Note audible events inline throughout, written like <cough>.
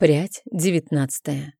Прядь девятнадцатая.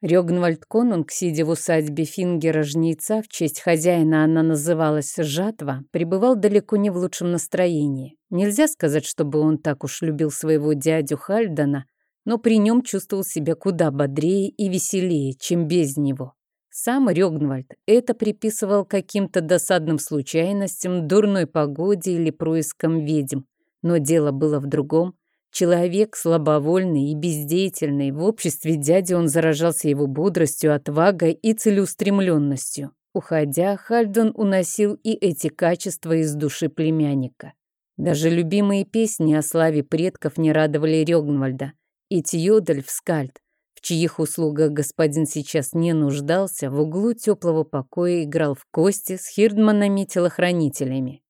Рёгнвальд Конунг, сидя в усадьбе Фингера-жнеца, в честь хозяина она называлась «Жатва», пребывал далеко не в лучшем настроении. Нельзя сказать, чтобы он так уж любил своего дядю Хальдана, но при нем чувствовал себя куда бодрее и веселее, чем без него. Сам Рёгнвальд это приписывал каким-то досадным случайностям, дурной погоде или проискам ведьм. Но дело было в другом. Человек слабовольный и бездеятельный, в обществе дяди он заражался его бодростью, отвагой и целеустремленностью. Уходя, Хальдон уносил и эти качества из души племянника. Даже любимые песни о славе предков не радовали Рёгнвальда. И Тьодальф Скальд, в чьих услугах господин сейчас не нуждался, в углу теплого покоя играл в кости с хирдманами-телохранителями.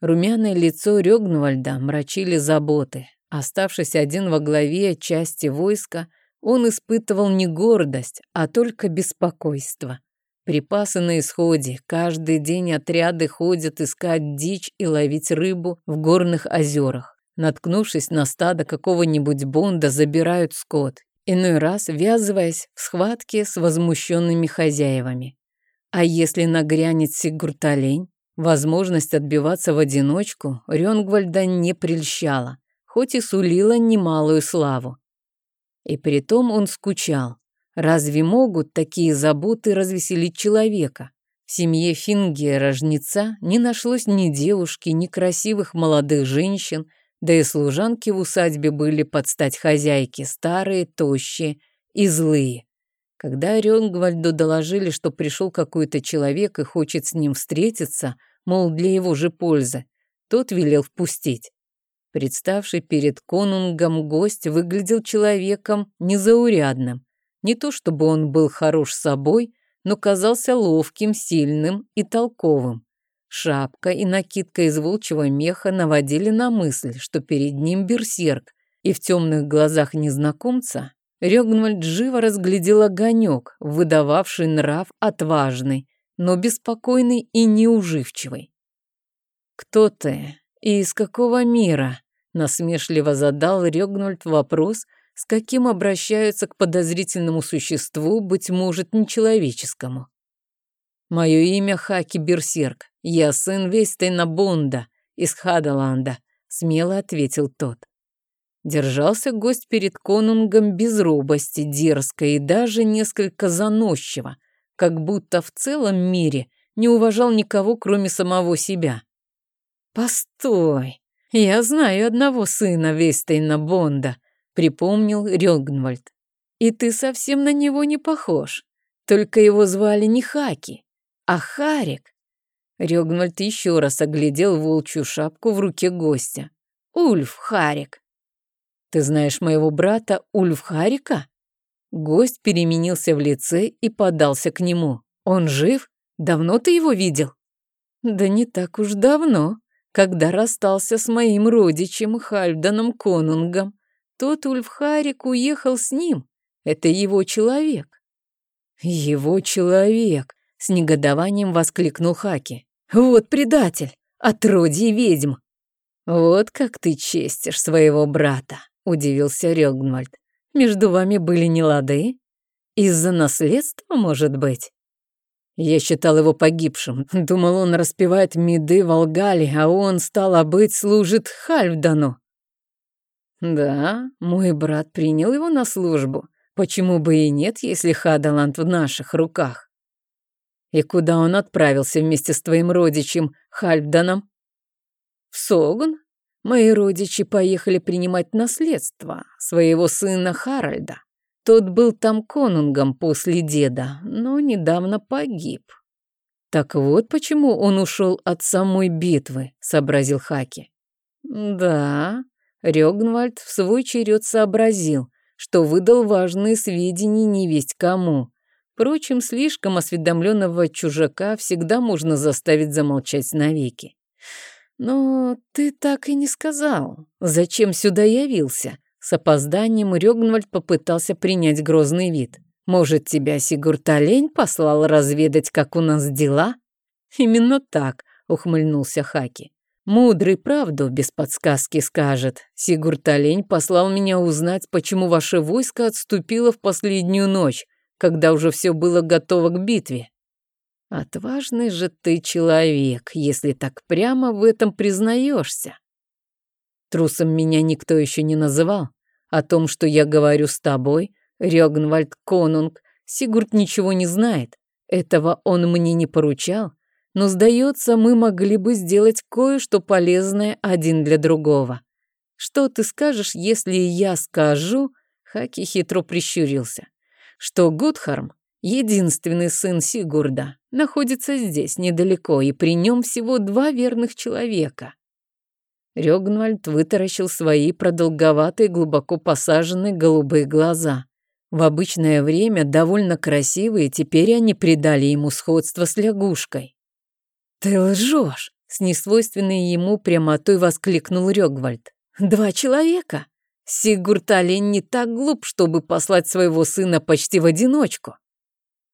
Румяное лицо Рёгнвальда мрачили заботы. Оставшись один во главе части войска, он испытывал не гордость, а только беспокойство. Припасы на исходе, каждый день отряды ходят искать дичь и ловить рыбу в горных озерах. Наткнувшись на стадо какого-нибудь бонда, забирают скот, иной раз ввязываясь в схватки с возмущенными хозяевами. А если нагрянет Сигурталень, возможность отбиваться в одиночку Рёнгвальда не прельщала хоть и сулила немалую славу. И притом он скучал. Разве могут такие заботы развеселить человека? В семье Фингера жнеца не нашлось ни девушки, ни красивых молодых женщин, да и служанки в усадьбе были под стать хозяйке, старые, тощие и злые. Когда Рёнгвальду доложили, что пришел какой-то человек и хочет с ним встретиться, мол, для его же пользы, тот велел впустить. Представший перед конунгом гость выглядел человеком незаурядным. Не то чтобы он был хорош собой, но казался ловким, сильным и толковым. Шапка и накидка из волчьего меха наводили на мысль, что перед ним берсерк, и в темных глазах незнакомца Рёгнвальд живо разглядел огонек, выдававший нрав отважный, но беспокойный и неуживчивый. «Кто ты?» «И из какого мира?» — насмешливо задал Рёгнольд вопрос, с каким обращаются к подозрительному существу, быть может, нечеловеческому. «Мое имя Хаки Берсерк. Я сын Вестейна Бонда из Хадаланда», — смело ответил тот. Держался гость перед конунгом без робости, дерзко и даже несколько заносчиво, как будто в целом мире не уважал никого, кроме самого себя. «Постой, я знаю одного сына Вестейна Бонда», — припомнил Рёгнвальд. «И ты совсем на него не похож. Только его звали не Хаки, а Харик». Рёгнвальд еще раз оглядел волчью шапку в руке гостя. «Ульф Харик». «Ты знаешь моего брата Ульф Харика?» Гость переменился в лице и подался к нему. «Он жив? Давно ты его видел?» «Да не так уж давно», когда расстался с моим родичем Хальданом Конунгом. Тот Ульфхарик уехал с ним. Это его человек. Его человек, с негодованием воскликнул Хаки. Вот предатель, отродье ведьм. Вот как ты честишь своего брата, удивился Рёгнвальд. Между вами были нелады? Из-за наследства, может быть? Я считал его погибшим. <laughs> Думал, он распевает меды в Алгале, а он, стало быть, служит Хальфдану. Да, мой брат принял его на службу. Почему бы и нет, если Хадаланд в наших руках? И куда он отправился вместе с твоим родичем Хальфданом? В Согун. Мои родичи поехали принимать наследство своего сына Харальда. Тот был там конунгом после деда, но недавно погиб. Так вот почему он ушел от самой битвы, сообразил Хаки. Да, Рёгнвальд в свой черед сообразил, что выдал важные сведения невесть кому. Впрочем, слишком осведомленного чужака всегда можно заставить замолчать навеки. Но ты так и не сказал, зачем сюда явился, с опозданием Рёгнвальд попытался принять грозный вид. «Может, тебя Сигурталень послал разведать, как у нас дела?» «Именно так», — ухмыльнулся Хаки. Мудрый правду без подсказки скажет. Сигурд Олень послал меня узнать, почему ваше войско отступило в последнюю ночь, когда уже все было готово к битве. Отважный же ты человек, если так прямо в этом признаешься. Трусом меня никто еще не называл. О том, что я говорю с тобой, Рёгнвальд Конунг, Сигурд ничего не знает. Этого он мне не поручал, но, сдается, мы могли бы сделать кое-что полезное один для другого. Что ты скажешь, если я скажу, Хаки хитро прищурился, что Гудхарм, единственный сын Сигурда, находится здесь недалеко, и при нем всего два верных человека. Рёгнвальд вытаращил свои продолговатые, глубоко посаженные голубые глаза. В обычное время довольно красивые, теперь они придали ему сходство с лягушкой. «Ты лжешь!» — с несвойственной ему прямотой воскликнул Рёгвальд. «Два человека? Сигурд Олень не так глуп, чтобы послать своего сына почти в одиночку.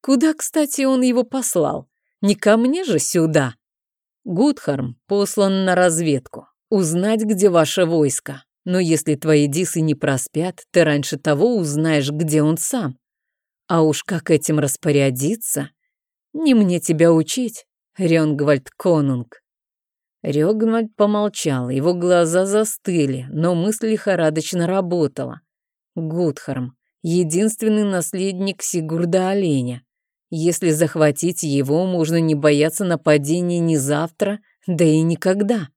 Куда, кстати, он его послал? Не ко мне же сюда?» Гудхарм послан на разведку, узнать, где ваше войско. Но если твои дисы не проспят, ты раньше того узнаешь, где он сам. А уж как этим распорядиться, не мне тебя учить. Рёнгвальд Конунг. Рёгнвальд помолчал, его глаза застыли, но мысль лихорадочно работала. Гудхарм, единственный наследник Сигурда Оленя. Если захватить его, можно не бояться нападения ни завтра, да и никогда.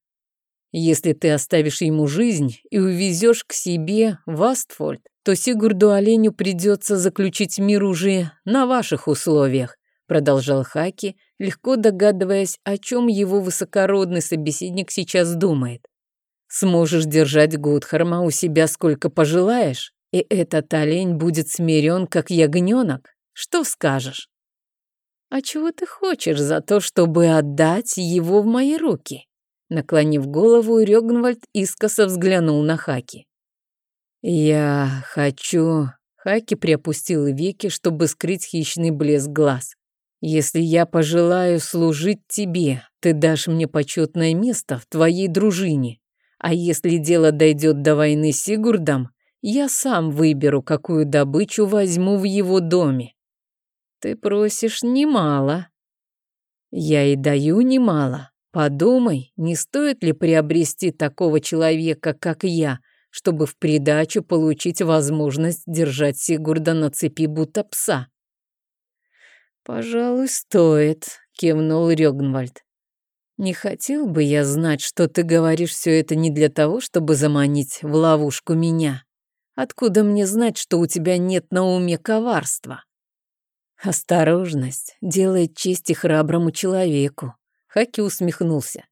Если ты оставишь ему жизнь и увезешь к себе в Астфольд, то Сигурду Оленю придется заключить мир уже на ваших условиях, продолжал Хаки, легко догадываясь, о чем его высокородный собеседник сейчас думает. Сможешь держать Гудхарма у себя сколько пожелаешь, и этот олень будет смирен, как ягненок. Что скажешь? А чего ты хочешь за то, чтобы отдать его в мои руки? Наклонив голову, Рёгнвальд искоса взглянул на Хаки. «Я хочу...» Хаки приопустил веки, чтобы скрыть хищный блеск глаз. Если я пожелаю служить тебе, ты дашь мне почетное место в твоей дружине. А если дело дойдет до войны с Сигурдом, я сам выберу, какую добычу возьму в его доме. Ты просишь немало. Я и даю немало. Подумай, не стоит ли приобрести такого человека, как я, чтобы в придачу получить возможность держать Сигурда на цепи будто пса. «Пожалуй, стоит», — кивнул Рёгнвальд. «Не хотел бы я знать, что ты говоришь все это не для того, чтобы заманить в ловушку меня. Откуда мне знать, что у тебя нет на уме коварства?» «Осторожность делает честь и храброму человеку», — Хаки усмехнулся.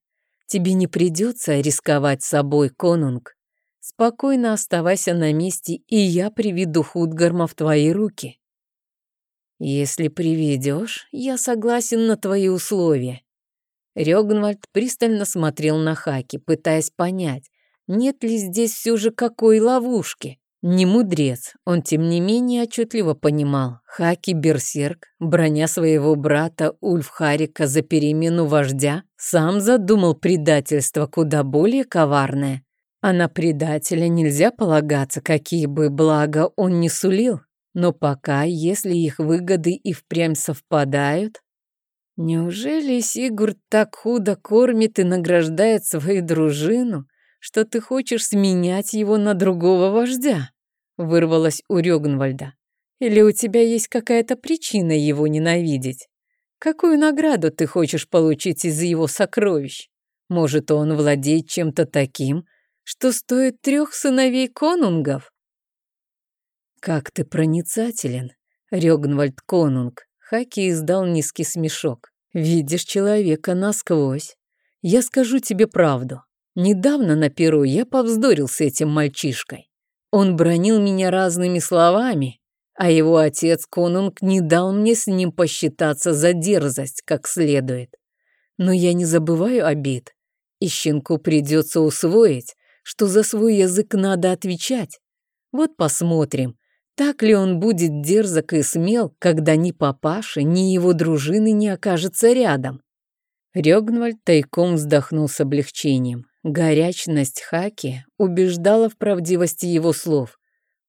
«Тебе не придется рисковать собой, конунг. Спокойно оставайся на месте, и я приведу Худгарма в твои руки. «Если приведешь, я согласен на твои условия». Рёгнвальд пристально смотрел на Хаки, пытаясь понять, нет ли здесь все же какой ловушки. Не мудрец, он тем не менее отчетливо понимал. Хаки Берсерк, броня своего брата Ульфхарика за перемену вождя, сам задумал предательство куда более коварное. А на предателя нельзя полагаться, какие бы блага он не сулил. Но пока, если их выгоды и впрямь совпадают... Неужели Сигурд так худо кормит и награждает свою дружину, что ты хочешь сменять его на другого вождя? Вырвалось у Рёгнвальда. Или у тебя есть какая-то причина его ненавидеть? Какую награду ты хочешь получить из его сокровищ? Может, он владеет чем-то таким, что стоит трех сыновей конунгов? «Как ты проницателен, Рёгнвальд Конунг!» Хаки издал низкий смешок. «Видишь человека насквозь. Я скажу тебе правду. Недавно на Перу я повздорил с этим мальчишкой. Он бронил меня разными словами, а его отец Конунг не дал мне с ним посчитаться за дерзость как следует. Но я не забываю обид, и щенку придется усвоить, что за свой язык надо отвечать. Вот посмотрим, так ли он будет дерзок и смел, когда ни папаша, ни его дружины не окажется рядом? Рёгнвальд тайком вздохнул с облегчением. Горячность Хаки убеждала в правдивости его слов.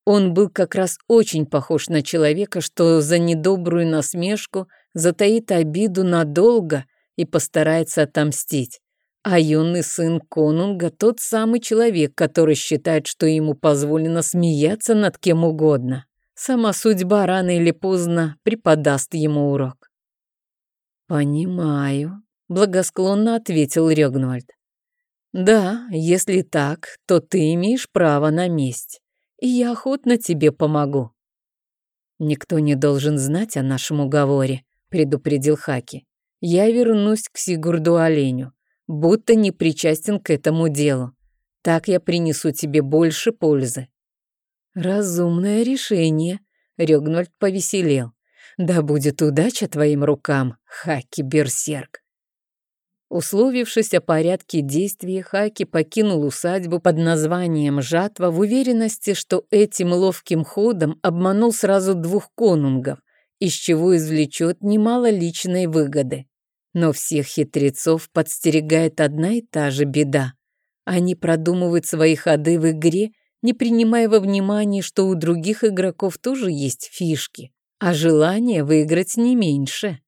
Он был как раз очень похож на человека, что за недобрую насмешку затаит обиду надолго и постарается отомстить. А юный сын конунга тот самый человек, который считает, что ему позволено смеяться над кем угодно. Сама судьба рано или поздно преподаст ему урок. «Понимаю», — благосклонно ответил Рёгнвальд. «Да, если так, то ты имеешь право на месть, и я охотно тебе помогу». «Никто не должен знать о нашем уговоре», — предупредил Хаки. «Я вернусь к Сигурду Оленю будто не причастен к этому делу. Так я принесу тебе больше пользы». «Разумное решение», — Рёгнольд повеселел. «Да будет удача твоим рукам, Хаки-берсерк». Условившись о порядке действий, Хаки покинул усадьбу под названием «Жатва» в уверенности, что этим ловким ходом обманул сразу двух конунгов, из чего извлечет немало личной выгоды. Но всех хитрецов подстерегает одна и та же беда. Они продумывают свои ходы в игре, не принимая во внимание, что у других игроков тоже есть фишки, а желание выиграть не меньше.